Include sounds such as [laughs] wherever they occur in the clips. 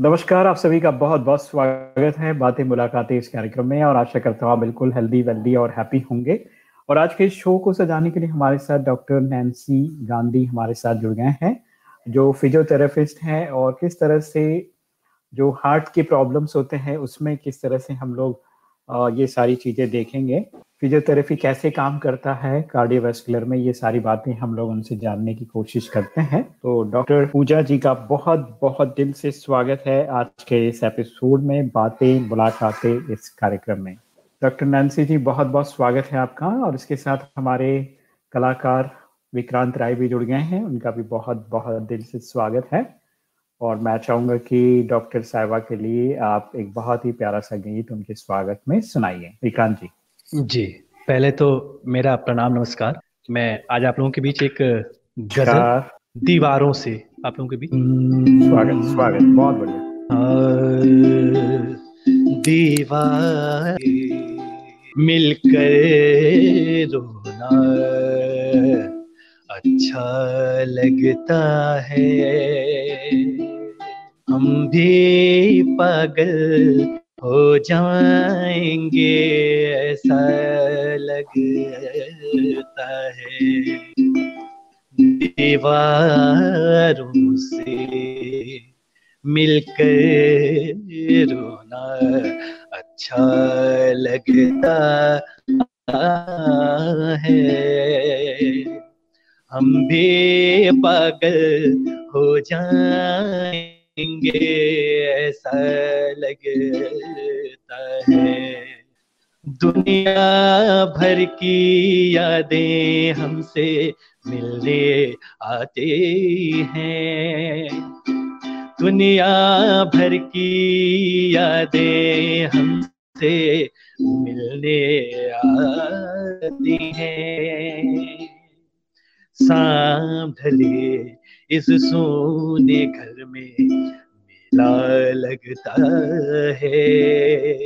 नमस्कार, आप सभी का बहुत बहुत स्वागत है बातें मुलाकातें इस कार्यक्रम में और आशा करता हूँ बिल्कुल हेल्दी वेल्दी और हैप्पी होंगे। और आज के शो को सजाने के लिए हमारे साथ डॉक्टर नैन्सी गांधी हमारे साथ जुड़ गए हैं, जो फिजियोथेरेपिस्ट हैं और किस तरह से जो हार्ट की प्रॉब्लम्स होते हैं, उसमें किस तरह से हम लोग ये सारी चीज़ें देखेंगे। फिजियोथेरेपी कैसे काम करता है, कार्डियोवेस्कुलर में ये सारी बातें हम लोग उनसे जानने की कोशिश करते हैं। तो डॉक्टर पूजा जी का बहुत बहुत दिल से स्वागत है आज के इस एपिसोड में बातें, मुलाकातें इस कार्यक्रम में। डॉक्टर नैन्सी जी बहुत बहुत स्वागत है आपका और इसके साथ हमारे कलाकार विक्रांत राय भी जुड़ गए हैं। उनका भी बहुत बहुत दिल से स्वागत है। और मैं चाहूँगा कि डॉक्टर साहिबा के लिए आप एक बहुत ही प्यारा सा गीत उनके स्वागत में सुनाइए। विक्रांत जी। जी पहले तो मेरा प्रणाम नमस्कार। मैं आज आप लोगों के बीच एक गज़ल दीवारों से आप लोगों के बीच। स्वागत स्वागत बहुत बढ़िया। दीवार मिलकर रोना अच्छा लगता है। हम भी पागल हो जाएँगे, ऐसा लगता है। दीवारों से मिलकर रोना अच्छा लगता है। हम भी पागल हो जाए देंगे ऐसा लगता है। दुनिया भर की यादें हमसे मिलने आते हैं। दुनिया भर की यादें हमसे मिलने आती हैं। ढले इस सोने घर में मेला लगता है।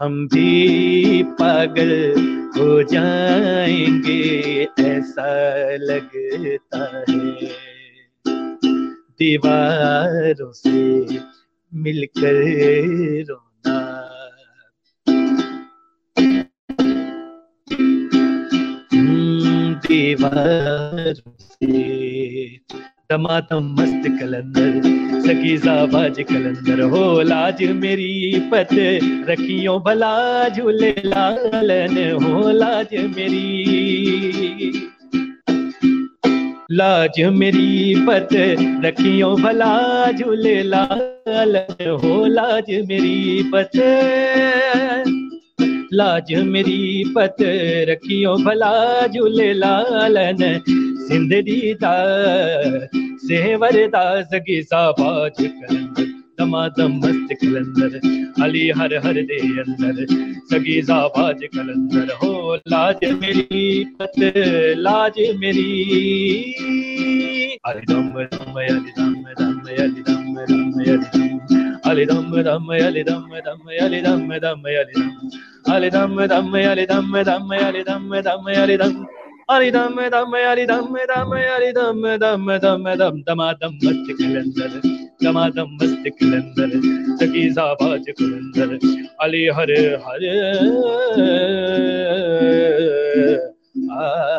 हम भी पागल हो जाएँगे, ऐसा लगता है। दीवारों से मिलकर रोना दीवारों मस्त कलंदर सकी साबाज कलंदर हो लाज मेरी पत, रखियो भला झूले लालन हो लाज मेरी लाज मेरी पत, रखियो भला झूले लालन हो लाज मेरी पत। लाज मेरी पत रखियो भला झूले लालन। सिंधरी दा सेवर दा सगी साबाज कलंदर। दमादम मस्त कलंदर, अली हर हर दे अंदर। सगी साबाज कलंदर, हो लाज मेरी पत, लाज मेरी। अली दम दम अली दम दम अली दम दम अली दम अली दम दम अली दम दम अली दम दम अली दम Ali damme damme ali damme damme ali damme damme ali dam Ali damme damme ali damme damme ali damme damme dam dam dam mast kalendar dam dam mast kalendar saki zabaj kalendar Ali har har Thank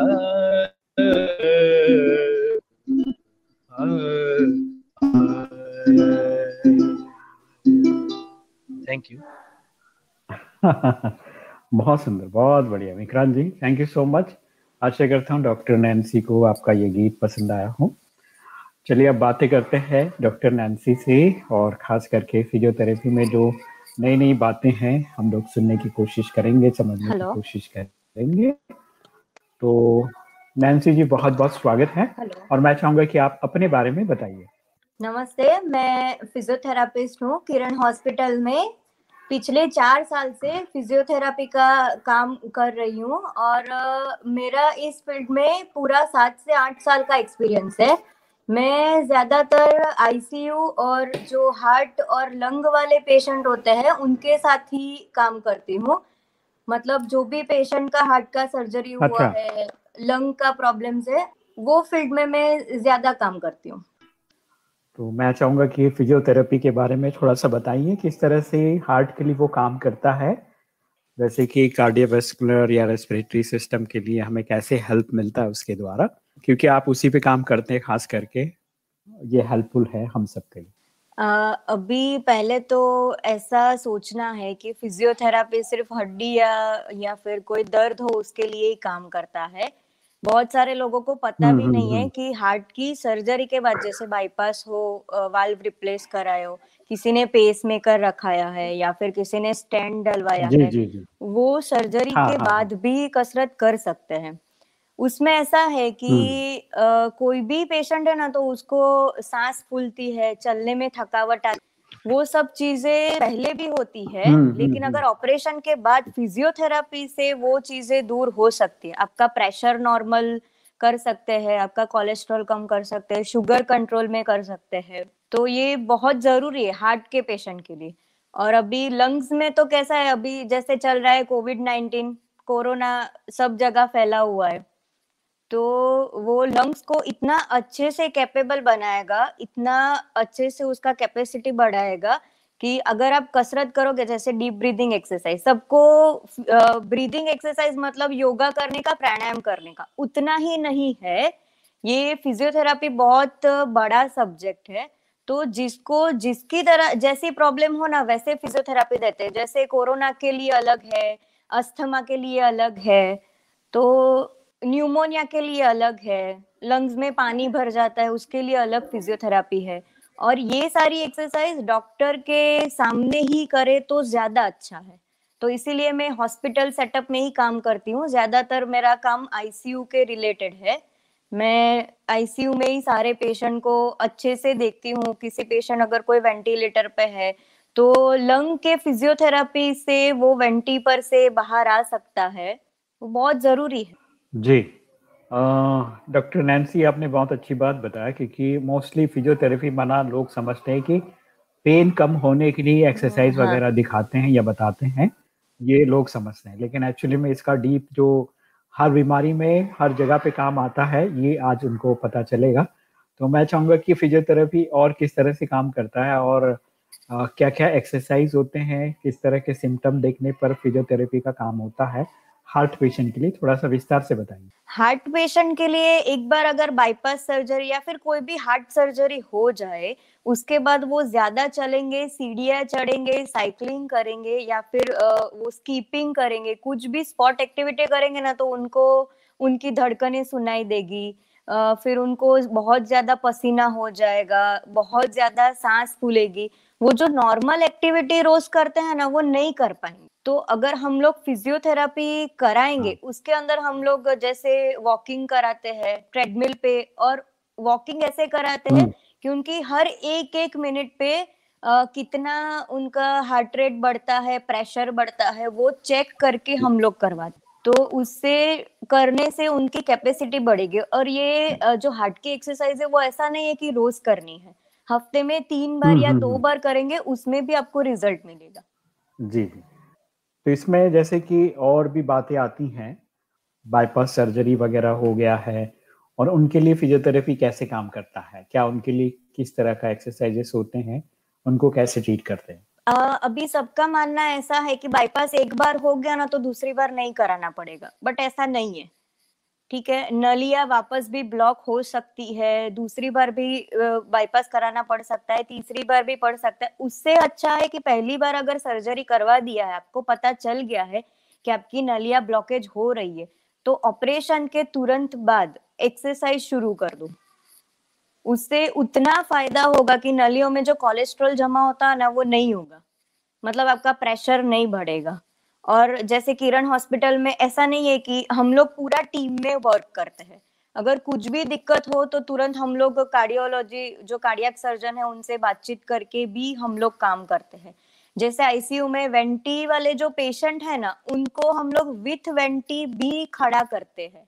[laughs] बहुत सुंदर बहुत बढ़िया। Vikrant ji thank you so much आशा करता हूँ doctor Nancy को आपका ये गीत पसंद आया हो। चलिए अब बातें करते हैं डॉक्टर नैन्सी से और खास करके फिजियोथेरेपी में जो नई नई बातें हैं हम लोग सुनने की कोशिश करेंगे समझने की कोशिश करेंगे। तो नैन्सी जी बहुत बहुत स्वागत है। और मैं चाहूँगा कि आप अपने बारे में बताइए। नमस्ते मैं फिजियोथेरापिस्ट हूँ किरण हॉस्पिटल में। पिछले चार साल से फिजियोथेरापी का काम कर रही हूँ और मेरा इस फ़ील्ड में पूरा सात से आठ साल का एक्सपीरियंस है। मैं ज़्यादातर आईसीयू और जो हार्ट और लंग वाले पेशेंट होते हैं उनके साथ ही काम करती हूँ। मतलब जो भी पेशेंट का हार्ट का सर्जरी हुआ अच्छा। है लंग का प्रॉब्लम्स है वो फ़ील्ड में मैं ज़्यादा काम करती हूँ। तो मैं चाहूँगा कि फिजियोथेरेपी के बारे में थोड़ा सा बताइए किस तरह से हार्ट के लिए वो काम करता है। जैसे कि कार्डियोवेस्कुलर या रेस्पिरेटरी सिस्टम के लिए हमें कैसे हेल्प मिलता है उसके द्वारा? क्योंकि आप उसी पे काम करते हैं, खास करके ये हेल्पफुल है हम सबके लिए। अभी पहले तो ऐसा सोचना है कि फिजियोथेरापी सिर्फ़ हड्डी या या फिर कोई दर्द हो उसके लिए ही काम करता है। बहुत सारे लोगों को पता भी नहीं है कि हार्ट की सर्जरी के बाद जैसे बाईपास हो वाल्व रिप्लेस कराए हो किसी ने पेस मेकर रखाया है या फिर किसी ने स्टैंड डलवाया है जी, जी. वो सर्जरी हाँ, के हाँ, बाद भी कसरत कर सकते हैं। उसमें ऐसा है कि आ, कोई भी पेशेंट है ना तो उसको सांस फूलती है चलने में थकावट आती वो सब चीज़ें पहले भी होती है लेकिन अगर ऑपरेशन के बाद फिजियोथेरापी से वो चीज़ें दूर हो सकती है। आपका प्रेशर नॉर्मल कर सकते हैं आपका कोलेस्ट्रॉल कम कर सकते हैं शुगर कंट्रोल में कर सकते हैं। तो ये बहुत ज़रूरी है हार्ट के पेशेंट के लिए। और अभी लंग्स में तो कैसा है अभी जैसे चल रहा है कोविड नाइन्टीन कोरोना सब जगह फैला हुआ है। तो वो लंग्स को इतना अच्छे से कैपेबल बनाएगा, इतना अच्छे से उसका कैपेसिटी बढ़ाएगा कि अगर आप कसरत करोगे, जैसे डीप ब्रीदिंग एक्सरसाइज सबको ब्रीदिंग एक्सरसाइज मतलब योगा करने का, प्राणायाम करने का, उतना ही नहीं है। ये फिजियोथेरापी बहुत बड़ा सब्जेक्ट है। तो जिसको, जिसकी तरह, जैसी प्रॉब्लम हो ना, वैसे फिजियोथेरापी देते हैं। जैसे कोरोना के लिए अलग है अस्थमा के लिए अलग है तो न्यूमोनिया के लिए अलग है लंग्स में पानी भर जाता है, उसके लिए अलग फिजियोथेरापी है। और ये सारी एक्सरसाइज डॉक्टर के सामने ही करे तो ज़्यादा अच्छा है। तो इसीलिए मैं हॉस्पिटल सेटअप में ही काम करती हूँ। ज़्यादातर मेरा काम आईसीयू के रिलेटेड है। मैं आईसीयू में ही सारे पेशेंट को अच्छे से देखती हूँ। किसी पेशेंट अगर कोई वेंटिलेटर पे है तो लंग के फिजियोथेरापी से वो वेंटी पर से बाहर आ सकता है। वो बहुत ज़रूरी है। जी। डॉक्टर नैन्सी आपने बहुत अच्छी बात बताया क्योंकि मोस्टली फिजियोथेरेपी माना लोग समझते हैं कि पेन कम होने के लिए एक्सरसाइज हाँ. वगैरह दिखाते हैं या बताते हैं ये लोग समझते हैं। लेकिन एक्चुअली में इसका डीप जो हर बीमारी में हर जगह पे काम आता है ये आज उनको पता चलेगा। तो मैं चाहूँगा कि फिजियोथेरेपी और किस तरह से काम करता है और आ, क्या क्या एक्सरसाइज होते हैं किस तरह के सिम्टम देखने पर फिजियोथेरेपी का काम होता है हार्ट पेशेंट के लिए थोड़ा सा विस्तार से बताइए। हार्ट पेशेंट के लिए एक बार अगर बाईपास सर्जरी या फिर कोई भी हार्ट सर्जरी हो जाए, उसके बाद वो ज़्यादा चलेंगे, सीढ़ियाँ चढ़ेंगे, साइकिलिंग करेंगे या फिर वो स्कीपिंग करेंगे, कुछ भी स्पॉट एक्टिविटी करेंगे ना तो उनको, उनकी धड़कनें सुनाई देगी। फिर उनको बहुत ज़्यादा पसीना हो जाएगा, बहुत ज़्यादा सांस फूलेगी। वो जो नॉर्मल एक्टिविटी रोज करते हैं ना, वो नहीं कर पाएँगे। तो अगर हम लोग फिजियोथेरापी कराएँगे हाँ. उसके अंदर हम लोग जैसे वॉकिंग कराते हैं ट्रेडमिल पे और वॉकिंग ऐसे कराते हैं कि उनकी हर एक एक मिनट पे आ, कितना उनका हार्ट रेट बढ़ता है प्रेशर बढ़ता है वो चेक करके हम लोग करवाते तो उससे करने से उनकी कैपेसिटी बढ़ेगी। और ये जो हार्ट की एक्सरसाइज है वो ऐसा नहीं है कि रोज करनी है। हफ़्ते में तीन बार या दो बार करेंगे उसमें भी आपको रिज़ल्ट मिलेगा। जी जी। तो इसमें जैसे कि और भी बातें आती हैं बाईपास सर्जरी वगैरह हो गया है, और उनके लिए फिजियोथेरेपी कैसे काम करता है? क्या उनके लिए किस तरह का एक्सरसाइजेस होते हैं? उनको कैसे ट्रीट करते हैं? अभी सबका मानना ऐसा है कि बाईपास एक बार हो गया ना तो दूसरी बार नहीं कराना पड़ेगा बट ऐसा नहीं है। ठीक है, नलिया वापस भी ब्लॉक हो सकती है, दूसरी बार भी बाईपास कराना पड़ सकता है, तीसरी बार भी पड़ सकता है। उससे अच्छा है कि पहली बार अगर सर्जरी करवा दिया है, आपको पता चल गया है कि आपकी नलिया ब्लॉकेज हो रही है तो ऑपरेशन के तुरंत बाद एक्सरसाइज शुरू कर दो। उससे उतना फ़ायदा होगा कि नलियों में जो कोलेस्ट्रॉल जमा होता है ना, वो नहीं होगा। मतलब आपका प्रेशर नहीं बढ़ेगा। और जैसे किरण हॉस्पिटल में ऐसा नहीं है कि हम लोग पूरा टीम में वर्क करते हैं। अगर कुछ भी दिक्कत हो तो तुरंत हम लोग कार्डियोलॉजी जो कार्डियक सर्जन है, उनसे बातचीत करके भी हम लोग काम करते हैं। जैसे आईसीयू में वेंटी वाले जो पेशेंट है ना, उनको हम लोग विथ वेंटी भी खड़ा करते हैं।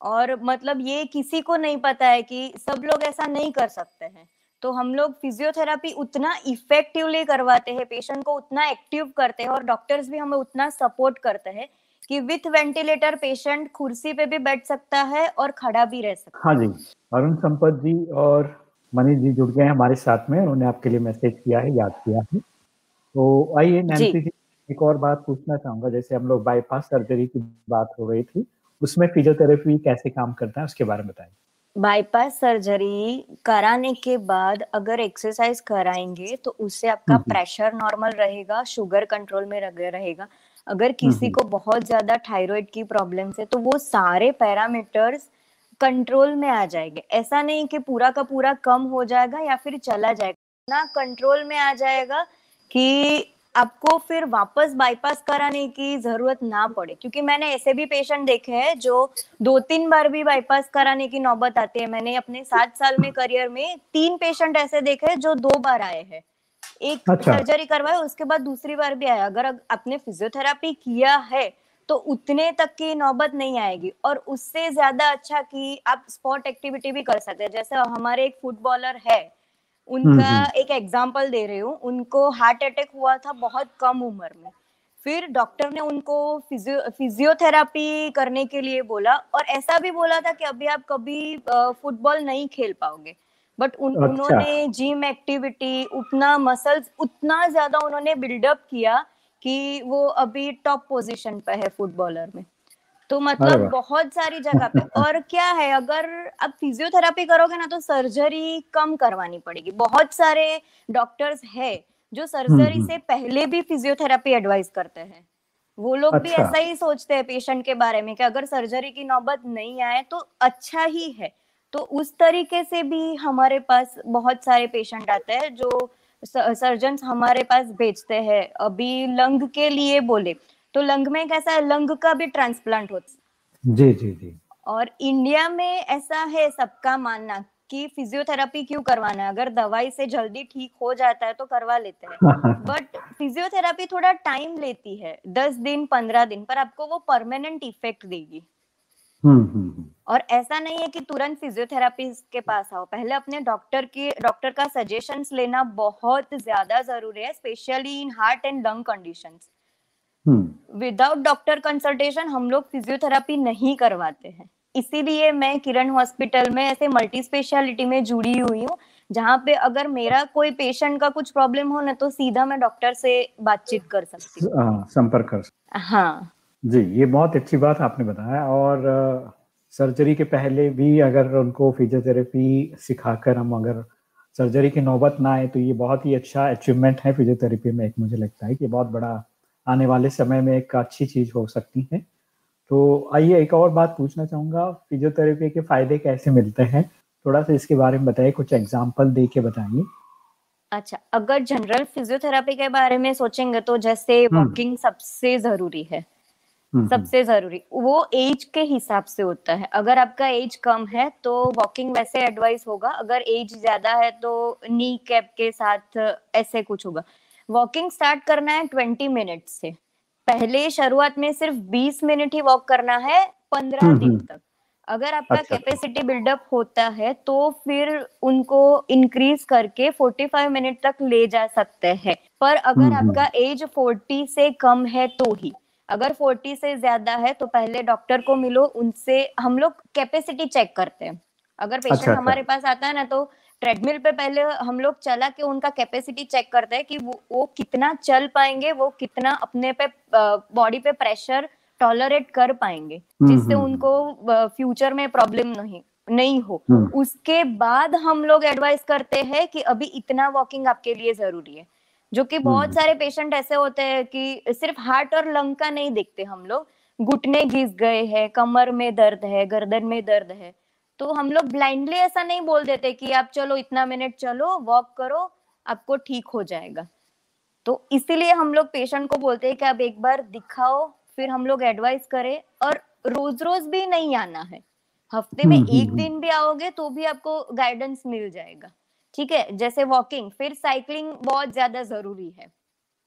और मतलब ये किसी को नहीं पता है कि सब लोग ऐसा नहीं कर सकते हैं। तो हम लोग फिजियोथेरापी उतना इफेक्टिवली करवाते हैं पेशेंट को उतना एक्टिव करते हैं और डॉक्टर्स भी हमें उतना सपोर्ट करते हैं कि विथ वेंटिलेटर पेशेंट कुर्सी पे भी बैठ सकता है और खड़ा भी रह सकता है हाँ जी अरुण संपत जी और मनीष जी जुड़ गए हैं हमारे साथ में उन्होंने आपके लिए मैसेज किया है याद किया है। तो आइए नैन्सी जी एक और बात पूछना चाहूँगा जैसे हम लोग बाईपास सर्जरी की बात हो रही थी उसमें फिजियोथेरेपी कैसे काम करता है उसके बारे में बताइए। बाईपास सर्जरी कराने के बाद अगर एक्सरसाइज कराएँगे तो उससे आपका प्रेशर नॉर्मल रहेगा शुगर कंट्रोल में रहेगा। अगर किसी को बहुत ज़्यादा थायराइड की प्रॉब्लम है तो वो सारे पैरामीटर्स कंट्रोल में आ जाएँगे। ऐसा नहीं कि पूरा का पूरा कम हो जाएगा या फिर चला जाएगा। ना कंट्रोल में आ जाएगा कि आपको फिर वापस बाईपास कराने की ज़रूरत ना पड़े। क्योंकि मैंने ऐसे भी पेशेंट देखे हैं जो दो तीन बार भी बाईपास कराने की नौबत आती है। मैंने अपने सात साल में करियर में तीन पेशेंट ऐसे देखे हैं जो दो बार आए हैं। एक अच्छा। सर्जरी करवाए उसके बाद दूसरी बार भी आया। अगर आपने फिजियोथेरापी किया है तो उतने तक की नौबत नहीं आएगी। और उससे ज़्यादा अच्छा कि आप स्पोर्ट एक्टिविटी भी कर सकते हैं। जैसे हमारे एक फुटबॉलर है उनका हम्म, हम्म। एक एग्ज़ाम्पल दे रही हूँ उनको हार्ट अटैक हुआ था बहुत कम उम्र में फिर डॉक्टर ने उनको फिजियो फिजियोथेरापी करने के लिए बोला और ऐसा भी बोला था कि अभी आप कभी फुटबॉल नहीं खेल पाओगे बट उन अच्छा। उन्होंने जिम एक्टिविटी उतना मसल्स उतना ज़्यादा उन्होंने बिल्डअप किया कि वो अभी टॉप पोजीशन पे है फुटबॉलर में तो मतलब बहुत सारी [laughs] जगह पे। और क्या है अगर आप फिजियोथेरापी करोगे ना तो सर्जरी कम करवानी पड़ेगी। बहुत सारे डॉक्टर्स है जो सर्जरी हम्म, हम्म। से पहले भी फिजियोथेरापी एडवाइस करते हैं। वो लोग अच्छा। भी ऐसा ही सोचते हैं पेशेंट के बारे में कि अगर सर्जरी की नौबत नहीं आए तो अच्छा ही है। तो उस तरीके से भी हमारे पास बहुत सारे पेशेंट आते हैं जो सर्जन हमारे पास भेजते हैं। अभी लंग के लिए बोले। तो लंग में कैसा लंग का भी ट्रांसप्लांट होता जी जी जी। और इंडिया में ऐसा है सबका मानना कि फिजियोथेरापी क्यों करवाना है? अगर दवाई से जल्दी ठीक हो जाता है तो करवा लेते हैं। [laughs] बट फिजियोथेरापी थोड़ा टाइम लेती है दस दिन पंद्रह दिन पर आपको वो परमानेंट इफ़ेक्ट देगी। हम्म, हम्म, हम्म। और ऐसा नहीं है कि तुरंत फिजियोथेरापिस्ट के पास आओ। पहले अपने डॉक्टर की डॉक्टर का सजेशंस लेना बहुत ज़्यादा ज़रूरी है specially in heart and lung conditions without doctor consultation हम लोग फिजियोथेरापी नहीं करवाते हैं। इसीलिए मैं किरण हॉस्पिटल में ऐसे मल्टी स्पेशलिटी में जुड़ी हुई हूँ जहाँ पे अगर मेरा कोई पेशेंट का कुछ प्रॉब्लम हो ना तो सीधा मैं डॉक्टर से बातचीत कर सकती हूँ। हाँ, संपर्क कर हाँ। जी ये बहुत अच्छी बात आपने बताया और सर्जरी के पहले भी अगर उनको फिजियोथेरेपी सिखाकर हम अगर सर्जरी की नौबत ना आए तो ये बहुत ही अच्छा अचीवमेंट है फिजियोथेरेपी में एक मुझे लगता है कि बहुत बड़ा आने वाले समय में एक अच्छी चीज़ हो सकती है। तो आइए एक और बात पूछना चाहूँगा फिजियोथेरेपी के फ़ायदे कैसे मिलते हैं? थोड़ा सा इसके बारे में बताइए कुछ एग्ज़ाम्पल दे के बताइए। अच्छा अगर जनरल फिजियोथेरापी के बारे में सोचेंगे तो जैसे वॉकिंग हम्म। सबसे ज़रूरी है। हम्म, हम्म। सबसे ज़रूरी वो एज के हिसाब से होता है। अगर आपका एज कम है तो वॉकिंग वैसे एडवाइस होगा अगर एज ज़्यादा है तो नी कैप के साथ ऐसे कुछ होगा। वॉकिंग स्टार्ट करना है ट्वेंटी मिनट से। पहले शुरुआत में सिर्फ़ बीस मिनट ही वॉक करना है पंद्रह हम्म, दिन तक। अगर आपका कैपेसिटी अच्छा। बिल्डअप होता है तो फिर उनको इंक्रीज करके 45 मिनट तक ले जा सकते हैं। पर अगर आपका एज 40 से कम है तो ही। अगर 40 से ज़्यादा है तो पहले डॉक्टर को मिलो उनसे हम लोग कैपेसिटी चेक करते हैं। अगर पेशेंट अच्छा, हमारे अच्छा, हमारे पास आता है ना तो ट्रेडमिल पे पहले हम लोग चला के उनका कैपेसिटी चेक करते हैं कि वो, वो कितना चल पाएँगे वो कितना अपने पे बॉडी पे प्रेशर टॉलरेट कर पाएँगे हम्म, जिससे हम्म, उनको फ्यूचर में प्रॉब्लम नहीं नहीं हो हम्म। उसके बाद हम लोग एडवाइस करते हैं कि अभी इतना वॉकिंग आपके लिए ज़रूरी है जो कि बहुत। सारे पेशेंट ऐसे होते हैं कि सिर्फ़ हार्ट और लंग का नहीं देखते हम लोग घुटने घिस गए हैं कमर में दर्द है गर्दन में दर्द है तो हम लोग ब्लाइंडली ऐसा नहीं बोल देते कि आप चलो इतना मिनट चलो वॉक करो आपको ठीक हो जाएगा। तो इसीलिए हम लोग पेशेंट को बोलते हैं कि आप एक बार दिखाओ फिर हम लोग एडवाइस करें और रोज रोज भी नहीं आना है। हफ़्ते में हम्म, एक हम्म, दिन भी आओगे तो भी आपको गाइडेंस मिल जाएगा। ठीक है? जैसे वॉकिंग फिर साइकिलिंग बहुत ज़्यादा ज़रूरी है।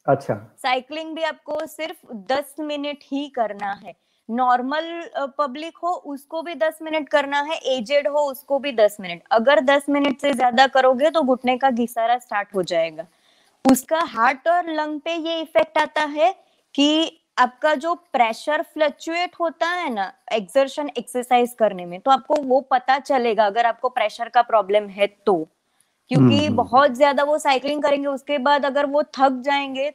अच्छा। साइकिलिंग भी आपको सिर्फ़ दस मिनट ही करना है। नॉर्मल पब्लिक हो उसको भी दस मिनट करना है एजेड हो उसको भी दस मिनट। अगर दस मिनट से ज़्यादा करोगे तो घुटने का घिसारा स्टार्ट हो जाएगा। उसका हार्ट और लंग पे ये इफ़ेक्ट आता है कि आपका जो प्रेशर फ्लक्चुएट होता है ना एक्सर्शन एक्सरसाइज करने में तो आपको वो पता चलेगा अगर आपको प्रेशर का प्रॉब्लम है तो। क्योंकि हम्म, हम्म। बहुत ज़्यादा वो साइकिलिंग करेंगे उसके बाद अगर वो थक जाएँगे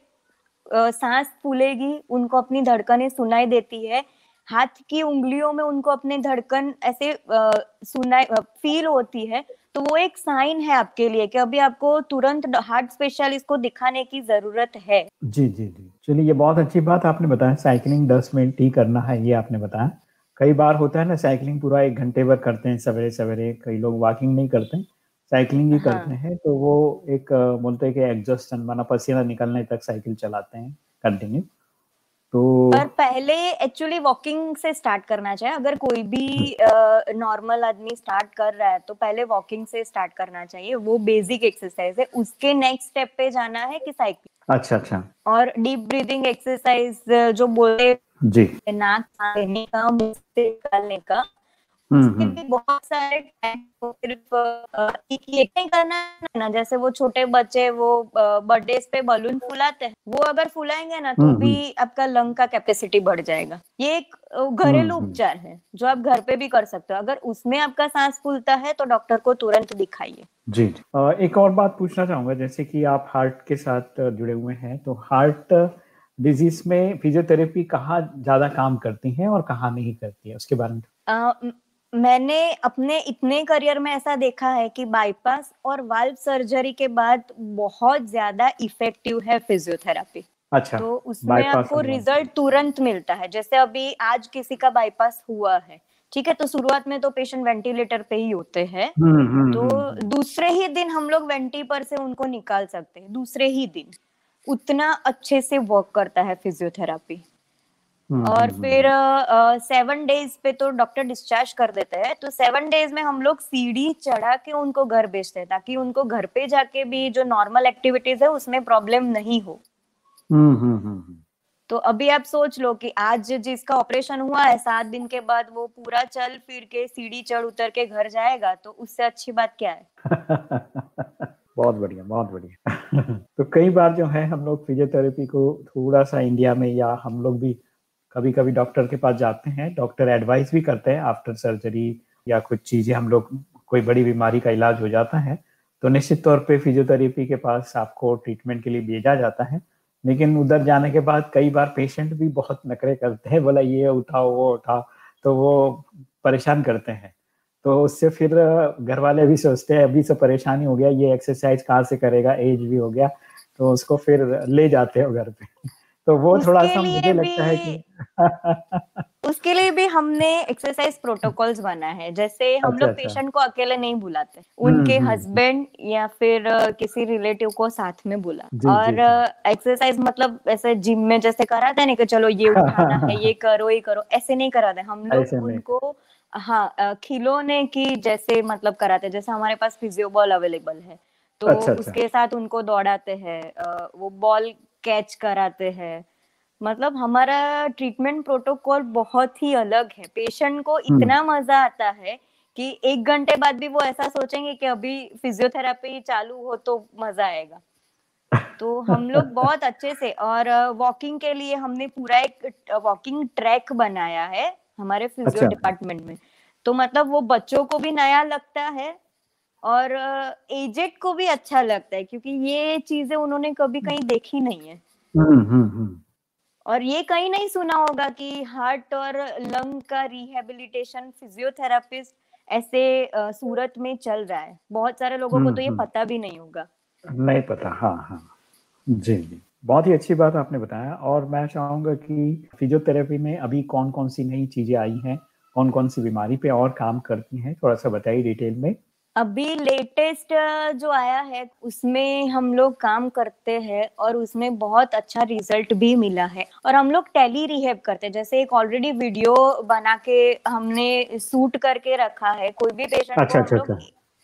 सांस फूलेगी उनको अपनी धड़कनें सुनाई देती है हाथ की उंगलियों में उनको अपने धड़कन ऐसे सुनाई फील होती है तो वो एक साइन है आपके लिए कि अभी आपको तुरंत हार्ट स्पेशलिस्ट को दिखाने की ज़रूरत है। जी जी जी। चलिए ये बहुत अच्छी बात आपने बताया साइकिलिंग दस मिनट ही करना है ये आपने बताया। कई बार होता है ना साइकिलिंग पूरा एक घंटे भर करते हैं सवेरे सवेरे कई लोग वॉकिंग नहीं करते साइकिलिंग ही हाँ। करते हैं। तो वो एक बोलते हैं कि एग्जॉस्टन माना पसीना निकलने तक साइकिल चलाते हैं कंटिन्यू तो पर पहले एक्चुअली वॉकिंग से स्टार्ट करना चाहिए। अगर कोई भी नॉर्मल आदमी स्टार्ट कर रहा है तो पहले वॉकिंग से स्टार्ट करना चाहिए। वो बेसिक एक्सरसाइज है। उसके नेक्स्ट स्टेप पे जाना है कि साइकिल अच्छा अच्छा। और डीप ब्रीदिंग एक्सरसाइज जो बोले जी। नाक लेने का मुँह से निकालने का बहुत सारे सिर्फ़ करना है ना? जैसे वो छोटे बच्चे वो बर्थडे पे बलून फुलाते हैं वो अगर फुलाएँगे ना तो हम्म, भी आपका लंग का कैपेसिटी बढ़ जाएगा। ये एक घरेलू हम्म। उपचार है जो आप घर पे भी कर सकते हो। अगर उसमें आपका सांस फूलता है तो डॉक्टर को तुरंत दिखाइए। जी एक और बात पूछना चाहूँगा जैसे कि आप हार्ट के साथ जुड़े हुए हैं तो हार्ट डिज़ीज़ में फिजियोथेरेपी कहाँ ज़्यादा काम करती है और कहाँ नहीं करती है? उसके बारे म- मैंने अपने इतने करियर में ऐसा देखा है कि बाईपास और वाल्व सर्जरी के बाद बहुत ज़्यादा इफ़ेक्टिव है फिजियोथेरापी अच्छा तो उसमें आपको रिज़ल्ट तुरंत मिलता है। जैसे अभी आज किसी का बाईपास हुआ है ठीक है? तो शुरुआत में तो पेशेंट वेंटिलेटर पे ही होते हैं। हम्म हम्म तो हम्म, हम्म। दूसरे ही दिन हम लोग वेंटी पर से उनको निकाल सकते हैं दूसरे ही दिन। उतना अच्छे से वर्क करता है फिजियोथेरापी और हम्म, फिर सेवन डेज़ पे तो डॉक्टर डिस्चार्ज कर देते हैं तो सेवन डेज़ में हम लोग सीढ़ी चढ़ा के उनको घर भेजते हैं ताकि उनको घर पे जाके भी जो नॉर्मल एक्टिविटीज़ है उसमें प्रॉब्लम नहीं हो। हम्म हम्म हम्म, हम्म। तो अभी आप सोच लो कि आज जिसका ऑपरेशन हुआ है सात दिन के बाद वो पूरा चल फिर के सीढ़ी चढ़ उतर के घर जाएगा तो उससे अच्छी बात क्या है? [laughs] बहुत बढ़िया बहुत बढ़िया। [laughs] तो कई बार जो है हम लोग फिजियोथेरेपी को थोड़ा सा इंडिया में या हम लोग भी कभी कभी डॉक्टर के पास जाते हैं, डॉक्टर एडवाइस भी करते हैं आफ्टर सर्जरी या कुछ चीज़ें, हम लोग, कोई बड़ी बीमारी का इलाज हो जाता है तो निश्चित तौर पे फिजियोथेरेपी के पास आपको ट्रीटमेंट के लिए भेजा जाता है। लेकिन उधर जाने के बाद कई बार पेशेंट भी बहुत नखरे करते हैं, बोला, ये उठाओ, वो उठाओ तो वो परेशान करते हैं। तो उससे फिर घर वाले भी सोचते हैं, अभी से परेशानी हो गया, ये एक्सरसाइज कहाँ से करेगा एज भी हो गया तो उसको फिर ले जाते हो घर पे। तो वो थोड़ा सा मुझे लगता है कि [laughs] उसके लिए भी हमने एक्सरसाइज प्रोटोकॉल्स बना है। जैसे हम अच्छा, लोग अच्छा। पेशेंट को अकेले नहीं बुलाते। उनके हम्म, हम्म। हस्बैंड या फिर किसी रिलेटिव को साथ में बुला। जी, और एक्सरसाइज मतलब ऐसे जिम में जैसे कराते हैं ना कि चलो ये उठाना है ये करो ये करो ऐसे नहीं कराते। हम [laughs] लोग उनको हाँ खिलौने की जैसे मतलब कराते जैसे हमारे पास फिजियो बॉल अवेलेबल है तो अच्छा, अच्छा। उसके साथ उनको दौड़ाते हैं। वो बॉल कैच कराते हैं मतलब हमारा ट्रीटमेंट प्रोटोकॉल बहुत ही अलग है पेशेंट को हम्म। इतना मज़ा आता है कि एक घंटे बाद भी वो ऐसा सोचेंगे कि अभी फिजियोथेरापी चालू हो तो मज़ा आएगा तो हम लोग [laughs] बहुत अच्छे से और वॉकिंग के लिए हमने पूरा एक वॉकिंग ट्रैक बनाया है हमारे फिजियो अच्छा। डिपार्टमेंट में तो मतलब वो बच्चों को भी नया लगता है और एजेड को भी अच्छा लगता है क्योंकि ये चीज़ें उन्होंने कभी कहीं देखी नहीं है। हम्म हम्म हम्म। और ये कहीं नहीं सुना होगा कि हार्ट और लंग का रिहेबिलिटेशन फिजियोथेरापिस्ट ऐसे सूरत में चल रहा है। बहुत सारे लोगों को तो ये। पता भी नहीं होगा। नहीं पता हाँ हाँ। जी जी। बहुत ही अच्छी बात आपने बताया और मैं चाहूँगा कि फिजियोथेरेपी में अभी कौन कौन सी नई चीज़ें आई हैं कौन कौन सी बीमारी पे और काम करती हैं थोड़ा सा बताइए डिटेल में। अभी लेटेस्ट जो आया है उसमें हम लोग काम करते हैं और उसमें बहुत अच्छा रिज़ल्ट भी मिला है। और हम लोग टेली रिहेब करते हैं। जैसे एक ऑलरेडी वीडियो बना के हमने शूट करके रखा है। कोई भी पेशेंट अच्छा, अच्छा, लोग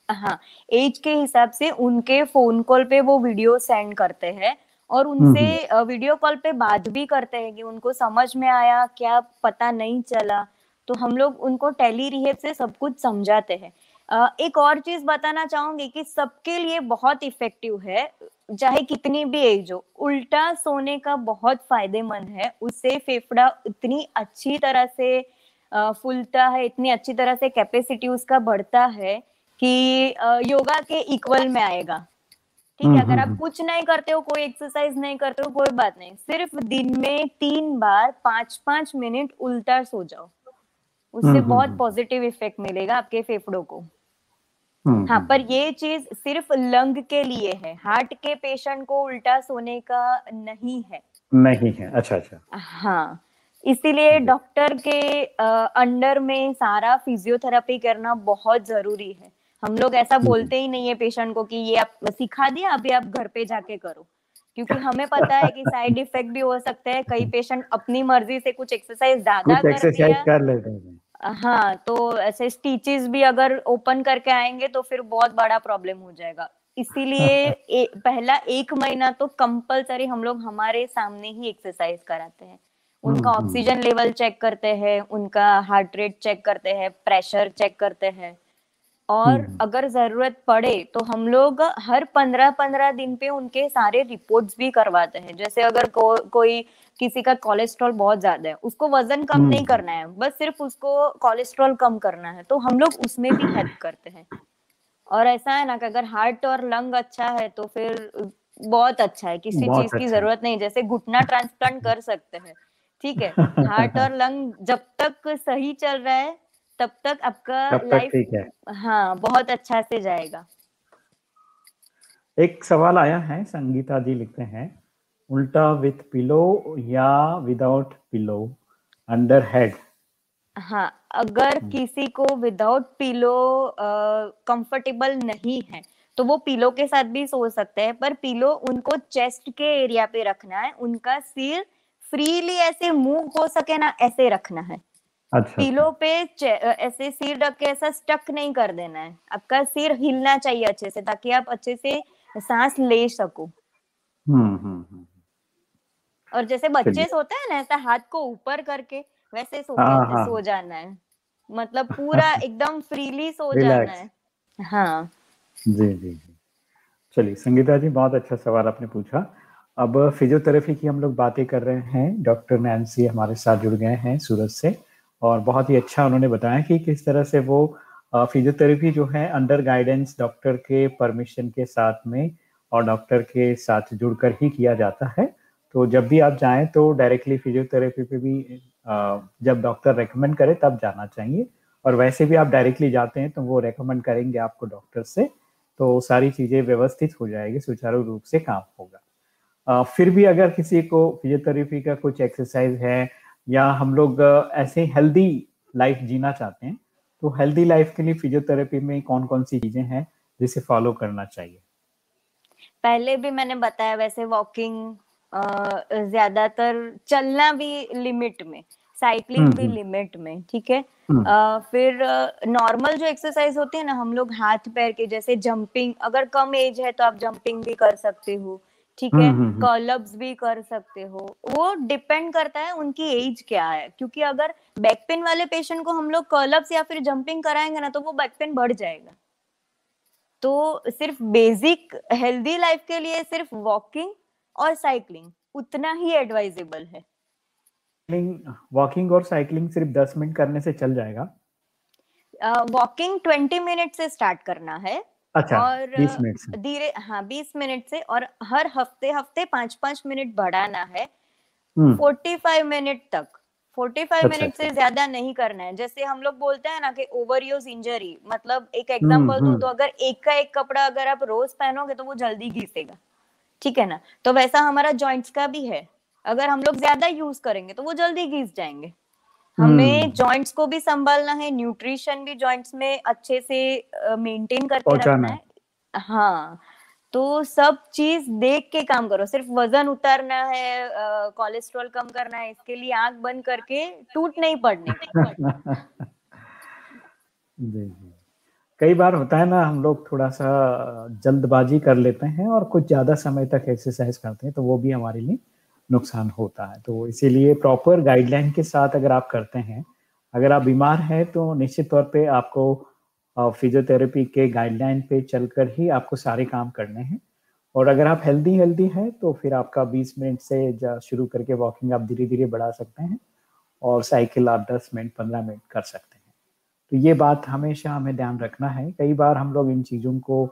हाँ एज के हिसाब से उनके फ़ोन कॉल पे वो वीडियो सेंड करते हैं। और उनसे वीडियो कॉल पे बात भी करते हैं कि उनको समझ में आया क्या पता नहीं चला। तो हम लोग उनको टेली रिहेब से सब कुछ समझाते हैं। एक और चीज़ बताना चाहूँगी कि सबके लिए बहुत इफ़ेक्टिव है चाहे कितनी भी एज हो उल्टा सोने का बहुत फ़ायदेमंद है। उससे फेफड़ा इतनी अच्छी तरह से फूलता है इतनी अच्छी तरह से कैपेसिटी उसका बढ़ता है कि योगा के इक्वल में आएगा। ठीक है अगर आप कुछ नहीं करते हो कोई एक्सरसाइज नहीं करते हो कोई बात नहीं सिर्फ़ दिन में तीन बार पाँच पाँच मिनट उल्टा सो जाओ। उससे बहुत पॉजिटिव इफ़ेक्ट मिलेगा आपके फेफड़ों को। हम्म, हाँ हम्म, पर हम्म। ये चीज़ सिर्फ़ लंग के लिए है हार्ट के पेशेंट को उल्टा सोने का नहीं है। नहीं है अच्छा अच्छा। हाँ इसीलिए डॉक्टर के अंडर में सारा फिजियोथेरेपी करना बहुत ज़रूरी है। हम लोग ऐसा बोलते ही नहीं है पेशेंट को कि ये आप सिखा दिया अभी आप घर पे जाके करो। क्योंकि [laughs] हमें पता है कि साइड इफ़ेक्ट भी हो सकते हैं कई [laughs] पेशेंट अपनी मर्ज़ी से कुछ एक्सरसाइज ज़्यादा कर कर लेते हैं। हाँ तो ऐसे स्टीचेस भी अगर ओपन करके आएँगे तो फिर बहुत बड़ा प्रॉब्लम हो जाएगा। इसीलिए [laughs] पहला एक महीना तो कंपलसरी हम लोग हमारे सामने ही एक्सरसाइज कराते हैं। उनका ऑक्सीजन लेवल। चेक करते हैं उनका हार्ट रेट चेक करते हैं प्रेशर चेक करते हैं। और हम्म, अगर ज़रूरत पड़े तो हम लोग हर पंद्रह पंद्रह दिन पे उनके सारे रिपोर्ट्स भी करवाते हैं। जैसे अगर को, कोई किसी का कोलेस्ट्रॉल बहुत ज़्यादा है उसको वज़न कम नहीं हम्म। करना है बस सिर्फ़ उसको कोलेस्ट्रॉल कम करना है तो हम लोग उसमें भी हेल्प करते हैं। और ऐसा है ना कि अगर हार्ट और लंग अच्छा है तो फिर बहुत अच्छा है किसी चीज़ अच्छा की ज़रूरत नहीं जैसे घुटना ट्रांसप्लांट कर सकते हैं ठीक है? [laughs] हार्ट और लंग जब तक सही चल रहा है तब तक आपका लाइफ हाँ। बहुत अच्छा से जाएगा। एक सवाल आया है संगीता जी लिखते हैं उल्टा विथ पिलो या विदाउट पिलो अंडर हेड? हाँ अगर hmm. किसी को विदाउट पिलो कंफर्टेबल नहीं है तो वो पिलो के साथ भी सो सकते हैं पर पिलो उनको चेस्ट के एरिया पे रखना है उनका सिर फ्रीली ऐसे मूव हो सके ना ऐसे रखना है। अच्छा पिलो पे ऐसे सिर रख के ऐसा स्टक नहीं कर देना है। आपका सिर हिलना चाहिए अच्छे से ताकि आप अच्छे से सांस ले सको। हम्म हम्म, हम्म। और जैसे बच्चे सोते हैं ना ऐसा हाथ को ऊपर करके वैसे सो हाँ, हाँ. सो जाना है। मतलब [laughs] पूरा एकदम फ्रीली सो जाना है। हाँ। जी जी जी। चलिए संगीता जी बहुत अच्छा सवाल आपने पूछा। अब फिजियोथेरेपी की हम लोग बातें कर रहे हैं। डॉक्टर नैन्सी हमारे साथ जुड़ गए हैं सूरत से। और बहुत ही अच्छा उन्होंने बताया कि किस तरह से वो फिजियोथेरेपी जो है अंडर गाइडेंस डॉक्टर के परमिशन के साथ में और डॉक्टर के साथ जुड़कर ही किया जाता है। तो जब भी आप जाएँ तो डायरेक्टली फिजियोथेरेपी पे भी जब डॉक्टर रेकमेंड करे तब जाना चाहिए। और वैसे भी आप डायरेक्टली जाते हैं तो वो रेकमेंड करेंगे आपको डॉक्टर से तो सारी चीज़ें व्यवस्थित हो जाएगी, सुचारू रूप से काम होगा। फिर भी अगर किसी को फिजियोथेरेपी का कुछ एक्सरसाइज है या हम लोग ऐसे हेल्दी लाइफ जीना चाहते हैं तो हेल्दी लाइफ के लिए फिजियोथेरेपी में कौन कौन सी चीज़ें हैं जिसे फॉलो करना चाहिए पहले भी मैंने बताया वैसे वॉकिंग ज़्यादातर चलना भी लिमिट में साइकिलिंग हम्म, भी लिमिट हम्म। में ठीक है हम्म। फिर नॉर्मल जो एक्सरसाइज होती है ना हम लोग हाथ पैर के जैसे जंपिंग अगर कम एज है तो आप जंपिंग भी कर सकते हो ठीक है? कॉलअप्स भी कर सकते हो। वो डिपेंड करता है उनकी एज क्या है। क्योंकि अगर बैक पेन वाले पेशेंट को हम लोग कॉलअप्स या फिर जंपिंग कराएँगे ना तो वो बैक पेन बढ़ जाएगा। तो सिर्फ़ बेसिक हेल्दी लाइफ के लिए सिर्फ़ वॉकिंग और साइकिलिंग उतना ही एडवाइजेबल है। वॉकिंग और साइकिलिंग सिर्फ़ दस मिनट करने से चल जाएगा। वॉकिंग uh, ट्वेंटी मिनट से स्टार्ट करना है। अच्छा और धीरे हाँ बीस मिनट से और हर हफ़्ते हफ़्ते पाँच पाँच मिनट बढ़ाना है। फोर्टी फाइव मिनट तक फोर्टी फाइव मिनट से अच्छा। ज़्यादा नहीं करना है। जैसे हम लोग बोलते हैं ना कि ओवर यूज़ इंजरी मतलब एक एग्जांपल दू तो अगर एक का एक कपड़ा अगर आप रोज पहनोगे तो वो जल्दी घिसेगा ठीक है ना? तो वैसा हमारा जॉइंट्स का भी है। अगर हम लोग ज़्यादा यूज़ करेंगे तो वो जल्दी घिस जाएँगे। हमें जॉइंट्स. को भी संभालना है न्यूट्रिशन भी जॉइंट्स में अच्छे से मेंटेन करके रखना है। हाँ। तो सब चीज़ देख के काम करो। सिर्फ़ वज़न उतारना है कोलेस्ट्रॉल कम करना है इसके लिए आँख बंद करके टूट नहीं पड़ने। [laughs] जी जी। कई बार होता है ना हम लोग थोड़ा सा जल्दबाजी कर लेते हैं और कुछ ज़्यादा समय तक एक्सरसाइज करते हैं तो वो भी हमारे लिए नुकसान होता है। तो इसीलिए प्रॉपर गाइडलाइन के साथ अगर आप करते हैं, अगर आप बीमार हैं तो निश्चित तौर पे आपको फिजियोथेरेपी के गाइडलाइन पे चलकर ही आपको सारे काम करने हैं। और अगर आप हेल्दी हेल्दी हैं तो फिर आपका 20 मिनट से शुरू करके वॉकिंग आप धीरे धीरे बढ़ा सकते हैं और साइकिल आप 10 मिनट 15 मिनट कर सकते हैं। तो ये बात हमेशा हमें ध्यान रखना है। कई बार हम लोग इन चीज़ों को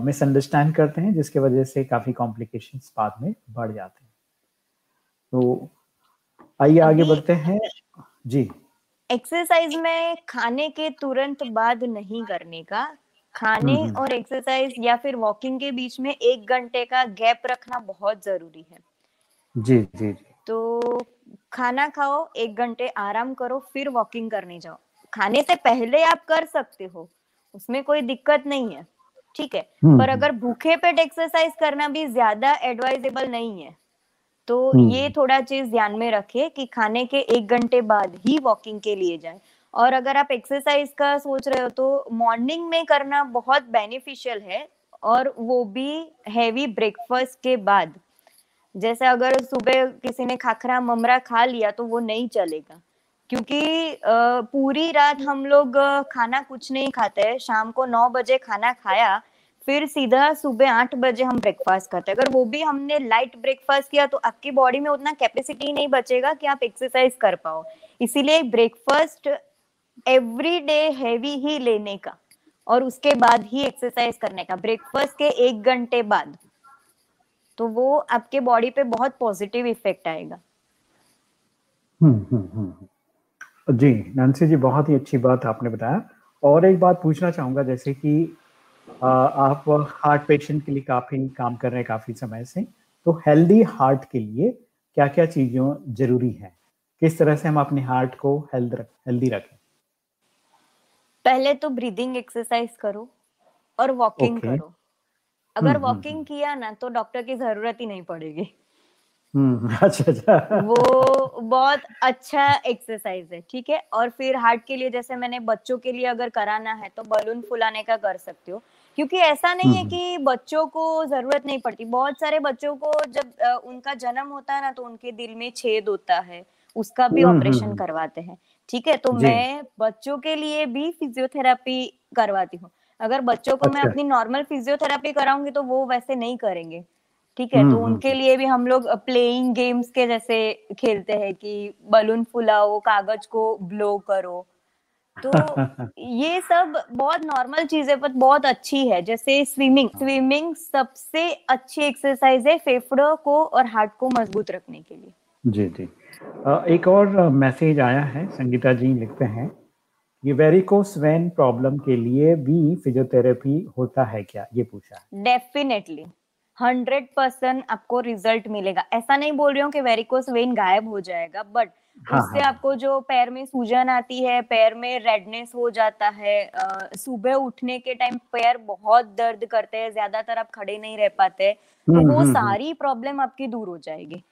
मिसअंडरस्टैंड करते हैं, जिसके वजह से काफ़ी कॉम्प्लिकेशंस बाद में बढ़ जाते हैं। तो आइए आगे बढ़ते हैं। जी। एक्सरसाइज में खाने के तुरंत बाद नहीं करने का खाने हम्म, हम्म। और एक्सरसाइज या फिर वॉकिंग के बीच में एक घंटे का गैप रखना बहुत ज़रूरी है। जी जी तो खाना खाओ एक घंटे आराम करो फिर वॉकिंग करने जाओ। खाने से पहले आप कर सकते हो उसमें कोई दिक्कत नहीं है ठीक है? हम्म, पर अगर भूखे पेट एक्सरसाइज करना भी ज़्यादा एडवाइजेबल नहीं है तो हम्म। ये थोड़ा चीज़ ध्यान में रखे कि खाने के एक घंटे बाद ही वॉकिंग के लिए जाए। और अगर आप एक्सरसाइज का सोच रहे हो तो मॉर्निंग में करना बहुत बेनिफिशियल है और वो भी हैवी ब्रेकफास्ट के बाद। जैसे अगर सुबह किसी ने खाखरा ममरा खा लिया तो वो नहीं चलेगा। क्योंकि पूरी रात हम लोग खाना कुछ नहीं खाते। शाम को नौ बजे खाना खाया फिर सीधा सुबह आठ बजे हम ब्रेकफास्ट करते हैं। अगर वो भी हमने लाइट ब्रेकफास्ट किया तो आपकी बॉडी में उतना कैपेसिटी नहीं बचेगा कि आप एक्सरसाइज कर पाओ। इसीलिए ब्रेकफास्ट एवरी डे हैवी ही लेने का और उसके बाद ही एक्सरसाइज करने का। ब्रेकफास्ट के एक घंटे बाद तो वो आपके बॉडी पे बहुत पॉजिटिव इफ़ेक्ट आएगा। हम्म हम्म हम्म जी नंसी जी, बहुत ही अच्छी बात आपने बताया। और एक बात पूछना चाहूँगा, जैसे कि आप हार्ट पेशेंट के लिए काफ़ी काम कर रहे हैं काफ़ी समय से। तो हेल्दी हार्ट के लिए क्या क्या चीज़ों ज़रूरी है? किस तरह से हम अपने हार्ट को हेल्थ हेल्दी रखें? पहले तो ब्रीदिंग एक्सरसाइज करो और वॉकिंग okay. करो। अगर वॉकिंग हम्म, हम्म, हम्म। किया ना तो डॉक्टर की ज़रूरत ही नहीं पड़ेगी। [laughs] अच्छा अच्छा। वो बहुत अच्छा एक्सरसाइज है ठीक है? और फिर हार्ट के लिए जैसे मैंने बच्चों के लिए अगर कराना है तो बलून फुलाने का कर सकते हो। क्योंकि ऐसा नहीं है हम्म। कि बच्चों को ज़रूरत नहीं पड़ती। बहुत सारे बच्चों को जब उनका जन्म होता है ना तो उनके दिल में छेद होता है। उसका भी ऑपरेशन हम्म, हम्म, करवाते हैं। ठीक है? तो मैं बच्चों के लिए भी फिजियोथेरापी करवाती हूँ। अगर बच्चों को अच्छा। मैं अपनी नॉर्मल फिजियोथेरापी कराऊँगी तो वो वैसे नहीं करेंगे। ठीक है? तो उनके लिए भी हम लोग प्लेइंग गेम्स के जैसे खेलते हैं कि बलून फुलाओ कागज़ को ब्लो करो। तो ये सब बहुत नॉर्मल चीज़ें पर बहुत अच्छी है। जैसे स्विमिंग स्विमिंग सबसे अच्छी एक्सरसाइज है फेफड़ों को और हार्ट को मज़बूत रखने के लिए। जी जी। एक और मैसेज आया है संगीता जी लिखते हैं। ये वेरिकोस वेन प्रॉब्लम के लिए भी फिजियोथेरेपी होता है क्या? ये पूछा डेफिनेटली हंड्रेड परसेंट आपको रिज़ल्ट मिलेगा। ऐसा नहीं बोल रही हूँ कि वेरिकोस वेन गायब हो जाएगा बट हाँ, उससे हाँ. आपको जो पैर में सूजन आती है पैर में रेडनेस हो जाता है सुबह उठने के टाइम पैर बहुत दर्द करते हैं ज़्यादातर आप खड़े नहीं रह पाते तो हम्म, वो हम्म, हम्म। सारी प्रॉब्लम आपकी दूर हो जाएगी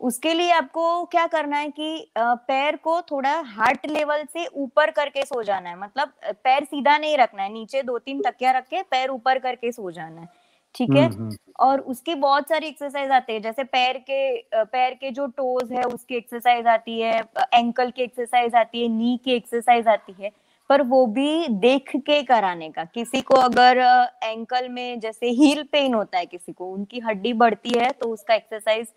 उसके लिए आपको क्या करना है कि पैर को थोड़ा हार्ट लेवल से ऊपर करके सो जाना है मतलब पैर सीधा नहीं रखना है नीचे दो तीन तकिया रख के पैर ऊपर करके सो जाना है ठीक है? हम्म, हम्म। और उसकी बहुत सारी एक्सरसाइज आती है जैसे पैर के पैर के जो टोज है उसकी एक्सरसाइज आती है एंकल की एक्सरसाइज आती है नी की एक्सरसाइज आती है पर वो भी देख के कराने का। किसी को अगर एंकल में जैसे हील पेन होता है किसी को उनकी हड्डी बढ़ती है तो उसका एक्सरसाइज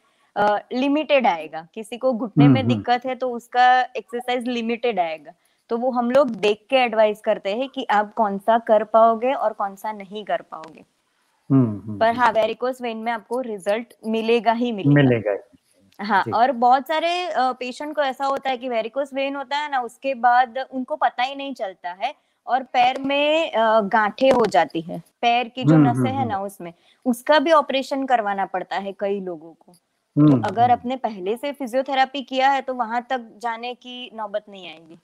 लिमिटेड आएगा। किसी को घुटने में हम्म, दिक्कत है तो उसका एक्सरसाइज लिमिटेड आएगा। तो वो हम लोग देख के एडवाइस करते हैं कि आप कौन सा कर पाओगे और कौन सा नहीं कर पाओगे। पर हम्म। हाँ वेरिकोस वेन में आपको रिज़ल्ट मिलेगा ही मिलेगा। मिलेगा हाँ। और बहुत सारे पेशेंट को ऐसा होता है कि वेरिकोस वेन होता है ना उसके बाद उनको पता ही नहीं चलता है और पैर में गांठे हो जाती है। पैर की जो नसें है ना उसमें उसका भी ऑपरेशन करवाना पड़ता है कई लोगों को। तो अगर अपने पहले से फिजियोथेरापी किया है तो वहाँ तक जाने की नौबत नहीं आएगी।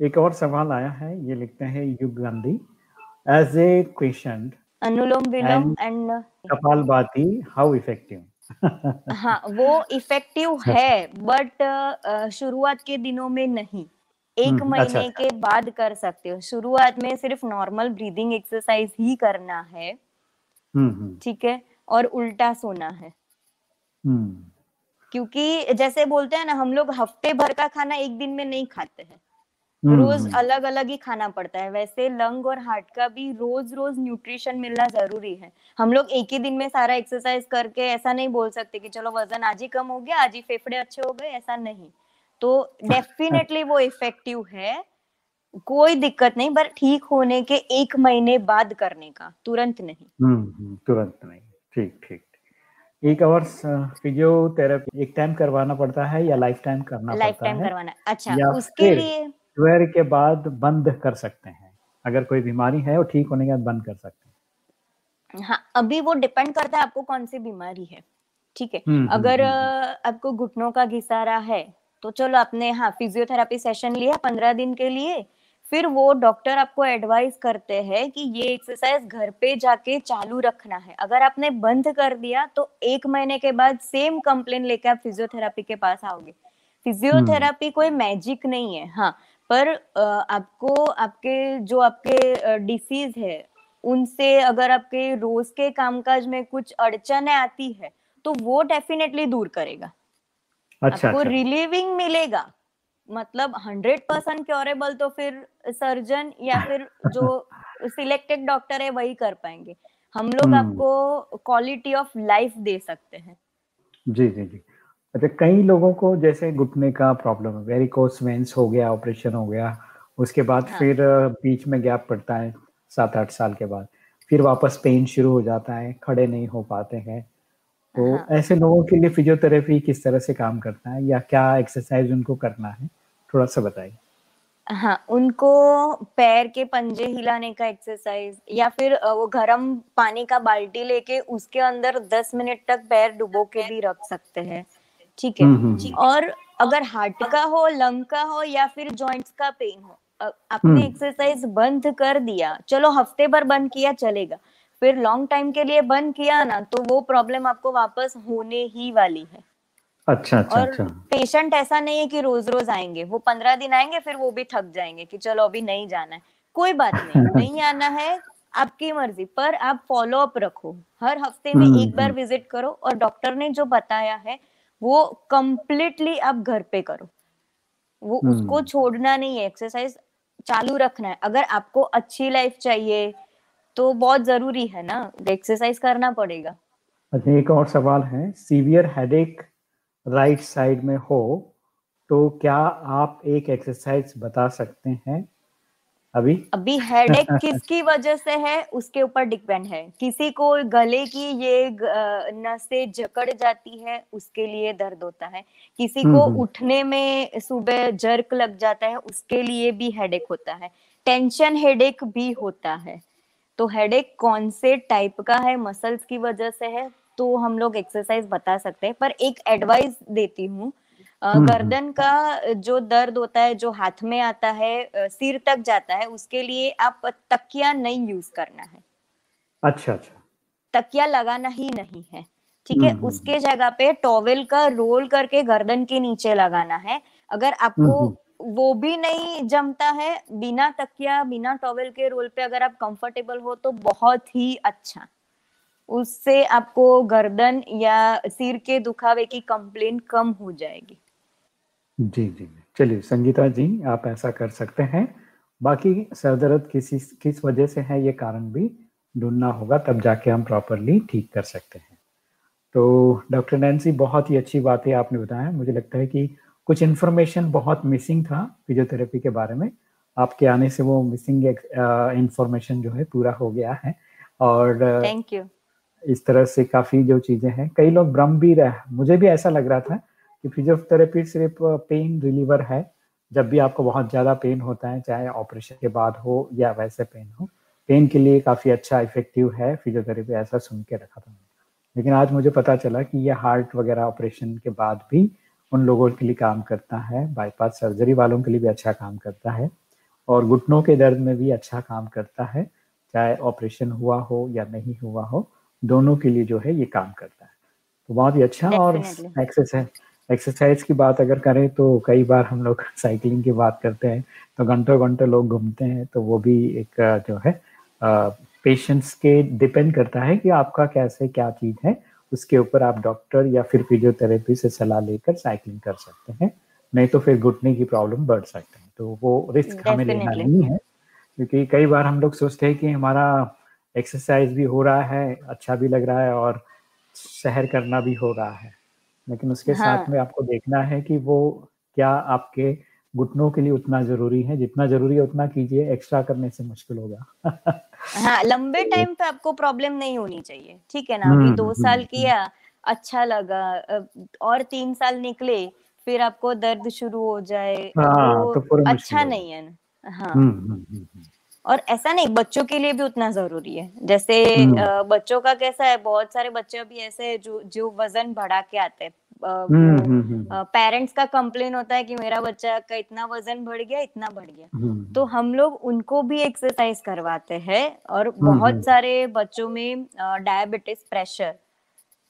एक और सवाल आया है ये लिखते हैं Yug Gandhi. As a patient anulom vilom and kapalbhati how effective हाँ वो इफ़ेक्टिव है बट शुरुआत के दिनों में नहीं। एक हम्म, महीने अच्छा, अच्छा, के बाद कर सकते हो। शुरुआत में सिर्फ़ नॉर्मल ब्रीदिंग एक्सरसाइज ही करना है। हम्म, हम्म। ठीक है? और उल्टा सोना है। क्योंकि जैसे बोलते हैं ना हम लोग हफ़्ते भर का खाना एक दिन में नहीं खाते हैं। रोज हम्म। अलग अलग ही खाना पड़ता है। वैसे लंग और हार्ट का भी रोज रोज न्यूट्रिशन मिलना ज़रूरी है। हम लोग एक ही दिन में सारा एक्सरसाइज करके ऐसा नहीं बोल सकते कि चलो वज़न आज ही कम हो गया आज ही फेफड़े अच्छे हो गए ऐसा नहीं। तो डेफिनेटली वो इफ़ेक्टिव है कोई दिक्कत नहीं पर ठीक होने के एक महीने बाद करने का तुरंत नहीं। हम्म, हम्म तुरंत नहीं ठीक ठीक एक आवर्स फिजियोथेरेपी एक टाइम करवाना पड़ता है या लाइफ टाइम करना लाइफ टाइम करवाना अच्छा उसके लिए ट्वेल्व के बाद बंद कर सकते हैं। अगर कोई बीमारी है वो ठीक होने के बाद बंद कर सकते हैं। हाँ अभी वो डिपेंड करता है आपको कौन सी बीमारी है। ठीक है? हम्म, हम्म, अगर हम्म, आपको घुटनों का घिसारा है तो चलो आपने हाँ फिजियोथेरापी सेशन लिया पंद्रह दिन के लिए। फिर वो डॉक्टर आपको एडवाइस करते हैं कि ये एक्सरसाइज घर पे जाके चालू रखना है। अगर आपने बंद कर दिया तो एक महीने के बाद सेम कंप्लेन लेके आप फिजियोथेरापी के पास आओगे। फिजियोथेरापी कोई मैजिक नहीं है हाँ। पर आपको आपके जो आपके डिसीज है उनसे अगर आपके रोज के कामकाज में कुछ अड़चने आती है तो वो डेफिनेटली दूर करेगा। अच्छा आपको अच्छा। रिलीविंग मिलेगा। मतलब हंड्रेड परसेंट क्योरेबल तो फिर सर्जन या फिर जो सिलेक्टेड डॉक्टर है वही कर पाएँगे। हम लोग हम्म। आपको क्वालिटी ऑफ़ लाइफ दे सकते हैं। जी जी जी। अच्छा कई लोगों को जैसे घुटने का प्रॉब्लम है वेरिकोस वेंस हो गया ऑपरेशन हो गया उसके बाद हाँ। फिर बीच में गैप पड़ता है सात आठ साल के बाद फिर वापस पेन शुरू हो जाता है खड़े नहीं हो पाते हैं तो हाँ। ऐसे लोगों के लिए फिजियोथेरेपी किस तरह से काम करता है या क्या एक्सरसाइज उनको करना है थोड़ा सा बताइए हाँ उनको पैर के पंजे हिलाने का एक्सरसाइज या फिर वो गर्म पानी का बाल्टी लेके उसके अंदर दस मिनट तक पैर डुबो के भी रख सकते हैं ठीक है? हम्म, हम्म, हम्म। और अगर हार्ट का हो लंग का हो या फिर जॉइंट्स का पेन हो आपने। एक्सरसाइज बंद कर दिया। चलो हफ़्ते भर बंद किया चलेगा। फिर लॉन्ग टाइम के लिए बंद किया ना तो वो प्रॉब्लम आपको वापस होने ही वाली है। अच्छा अच्छा और अच्छा। पेशेंट ऐसा नहीं है कि रोज रोज आएँगे। वो पंद्रह दिन आएँगे फिर वो भी थक जाएँगे कि चलो अभी नहीं जाना है। कोई बात नहीं [laughs] नहीं आना है आपकी मर्ज़ी पर आप फॉलो अप रखो। हर हफ़्ते में एक बार। विज़िट करो और डॉक्टर ने जो बताया है वो कंप्लीटली आप घर पे करो। वो हम्म। उसको छोड़ना नहीं है एक्सरसाइज चालू रखना है। अगर आपको अच्छी लाइफ चाहिए तो बहुत ज़रूरी है ना एक्सरसाइज करना पड़ेगा। अच्छा एक और सवाल है सीवियर हेडेक राइट साइड में हो तो क्या आप एक एक्सरसाइज बता सकते हैं? अभी? अभी हेडेक [laughs] किसकी वजह से है? उसके ऊपर डिपेंड है। किसी को गले की ये नसें जकड़ जाती है उसके लिए दर्द होता है। किसी हम्म, को हम्म। उठने में सुबह जर्क लग जाता है उसके लिए भी हेडेक होता है। टेंशन हेडेक भी होता है। तो हेडेक कौन से टाइप का है? मसल्स की वजह से है तो हम लोग एक्सरसाइज बता सकते हैं। पर एक एडवाइस देती हूँ हम्म, गर्दन का जो दर्द होता है जो हाथ में आता है सिर तक जाता है उसके लिए आप तकिया नहीं यूज़ करना है। अच्छा अच्छा। तकिया लगाना ही नहीं है ठीक है? हम्म, हम्म, उसके जगह पे टॉवेल का रोल करके गर्दन के नीचे लगाना है। अगर आपको हम्म, वो भी नहीं जमता है बिना तकिया बिना टॉवेल के रोल पे अगर आप कंफर्टेबल हो तो बहुत ही अच्छा। उससे आपको गर्दन या सिर के दुखावे की कंप्लेन कम हो जाएगी। जी जी चलिए संगीता जी आप ऐसा कर सकते हैं। बाकी सर दर्द किसी किस वजह से है ये कारण भी ढूंढना होगा तब जाके हम प्रॉपरली ठीक कर सकते हैं। तो डॉक्टर नैन्सी बहुत ही अच्छी बातें आपने बताया। मुझे लगता है कि कुछ इन्फॉर्मेशन बहुत मिसिंग था फिजियोथेरेपी के बारे में। आपके आने से वो मिसिंग इन्फॉर्मेशन जो है पूरा हो गया है। और थैंक यू इस तरह से काफ़ी जो चीज़ें हैं कई लोग भ्रम भी रह मुझे भी ऐसा लग रहा था कि फिजियोथेरेपी सिर्फ़ पेन रिलीवर है। जब भी आपको बहुत ज़्यादा पेन होता है चाहे ऑपरेशन के बाद हो या वैसे पेन हो पेन के लिए काफ़ी अच्छा इफ़ेक्टिव है फिजियोथेरेपी ऐसा सुन के रखा था। लेकिन आज मुझे पता चला कि ये हार्ट वगैरह ऑपरेशन के बाद भी उन लोगों के लिए काम करता है बाईपास सर्जरी वालों के लिए भी अच्छा काम करता है और घुटनों के दर्द में भी अच्छा काम करता है चाहे ऑपरेशन हुआ हो या नहीं हुआ हो दोनों के लिए जो है ये काम करता है। तो बहुत ही अच्छा और एक्सेस एक्सरसाइज एक्सरसाइज की बात अगर करें तो कई बार हम लोग [laughs] साइकिलिंग की बात करते हैं तो घंटों घंटों लोग घूमते हैं तो वो भी एक जो है पेशेंट्स के डिपेंड करता है कि आपका कैसे क्या चीज़ है उसके ऊपर आप डॉक्टर या फिर फिजियोथेरेपी से सलाह लेकर साइकिलिंग कर सकते हैं नहीं तो फिर घुटने की प्रॉब्लम बढ़ सकते हैं तो वो रिस्क हमें लेना. नहीं है क्योंकि कई बार हम लोग सोचते हैं कि हमारा एक्सरसाइज भी हो रहा है अच्छा भी लग रहा है और सहर करना भी हो रहा है लेकिन उसके हाँ। साथ में आपको देखना है कि वो क्या आपके घुटनों के लिए उतना ज़रूरी है। जितना ज़रूरी है उतना कीजिए एक्स्ट्रा करने से मुश्किल होगा। हाँ लंबे [laughs] टाइम पे आपको प्रॉब्लम नहीं होनी चाहिए। ठीक है ना अभी हम्म, दो हम्म, साल हम्म। किया अच्छा लगा और तीन साल निकले फिर आपको दर्द शुरू हो जाए हाँ, वो तो अच्छा नहीं है ना। हाँ। और ऐसा नहीं बच्चों के लिए भी उतना ज़रूरी है। जैसे हम्म। बच्चों का कैसा है बहुत सारे बच्चे अभी ऐसे हैं जो जो वज़न बढ़ा के आते हैं। अ, हम्म, हम्म, पेरेंट्स का कंप्लेन होता है कि मेरा बच्चा का इतना वज़न बढ़ गया इतना बढ़ गया। तो हम लोग उनको भी एक्सरसाइज करवाते हैं और। बहुत सारे बच्चों में डायबिटीज़ प्रेशर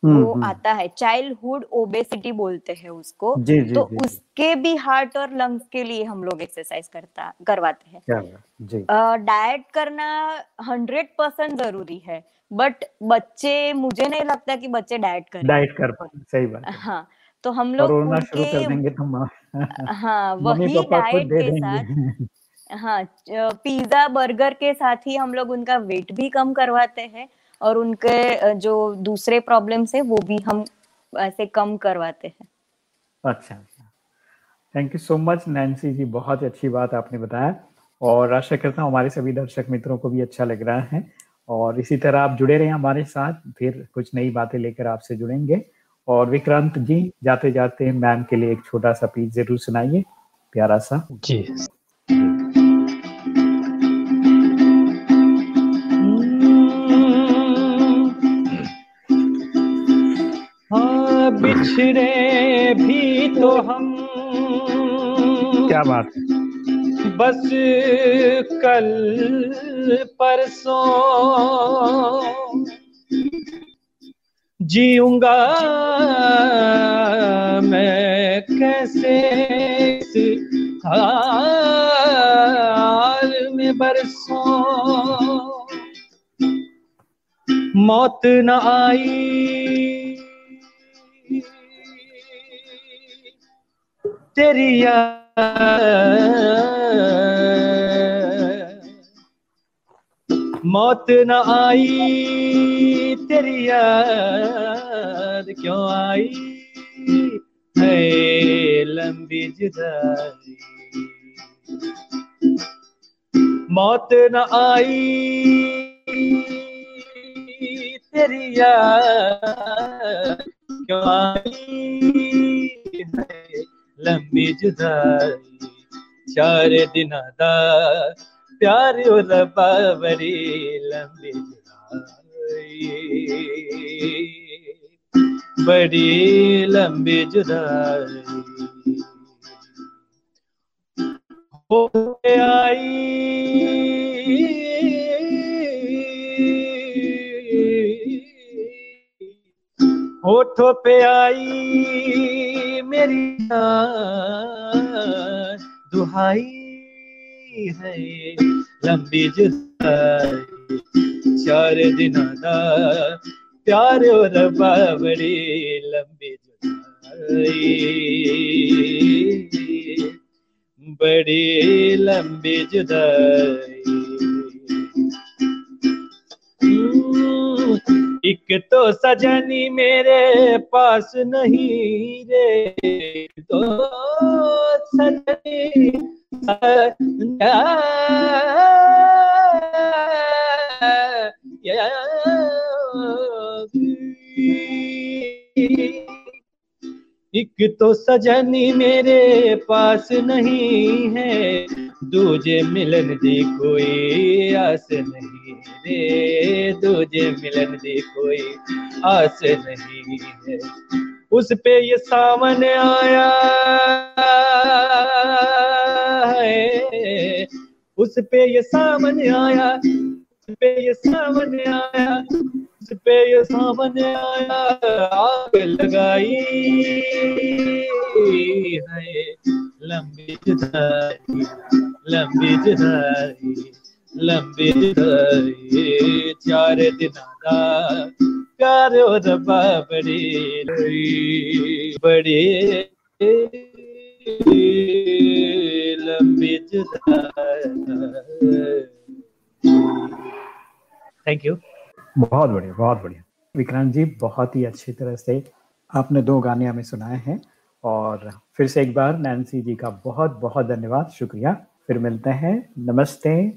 वो हम्म। आता है। चाइल्डहुड ओबेसिटी बोलते हैं उसको। जी जी तो जी जी, उसके भी हार्ट और लंग्स के लिए हम लोग एक्सरसाइज करता करवाते हैं। डाइट करना हंड्रेड परसेंट ज़रूरी है। बट बच्चे मुझे नहीं लगता कि बच्चे डाइट करें डाइट कर पाए सही बात है। हाँ तो हम लोग शुरू कर उनके देंगे तो हाँ [laughs] वही डाइट के साथ हाँ पिज्जा बर्गर के साथ ही हम लोग उनका वेट भी कम करवाते हैं। और उनके जो दूसरे प्रॉब्लम्स है वो भी हम ऐसे कम करवाते हैं। अच्छा। अच्छा thank you so much Nancy ji बहुत अच्छी बात आपने बताया। और आशा करता हूँ हमारे सभी दर्शक मित्रों को भी अच्छा लग रहा है। और इसी तरह आप जुड़े रहे हमारे साथ फिर कुछ नई बातें लेकर आपसे जुड़ेंगे। और विक्रांत जी जाते जाते मैम के लिए एक छोटा सा पीस ज़रूर सुनाइए। प्यारा सा। जी। बिछड़े भी तो हम। क्या बात बस कल परसों जीऊँगा मैं कैसे हाल में बरसों। मौत न आई तेरी मौत न आई, तेरी याद क्यों आई? है लंबी जुदाई। मौत न आई, तेरी याद क्यों आई? है लंबी जुदाई चार दिन दा प्यार बड़ी लंबी जुदाई। बड़ी लंबी जुदाई। हो आई। होठों पे आई मेरी दुहाई है लंबी जुदाई, चार दिन दा प्यार और बड़ी लंबी जुदाई। बड़ी लंबी जुदाई। एक तो सजनी मेरे पास नहीं रे। तो सजनी एक तो सजनी मेरे पास नहीं है। दूजे मिलन दी कोई आस नहीं। रे दूजे मिलन दी कोई आस नहीं है। उस पे ये सावन आया है। उस पे ये सावन आया, उस पे ये सावन आया, उस पे ये सावन आया, आग लगाई है। लंबी जुदाई लंबी जुदाई चार दिन दा प्यार रबा बड़ी बड़ी। लंबी जुदाई थैंक यू बहुत बढ़िया बहुत बढ़िया। विक्रांत जी, बहुत ही अच्छी तरह से आपने दो गाने हमें सुनाए हैं और फिर से एक बार नैन्सी जी का बहुत बहुत धन्यवाद, शुक्रिया। फिर मिलते हैं, नमस्ते।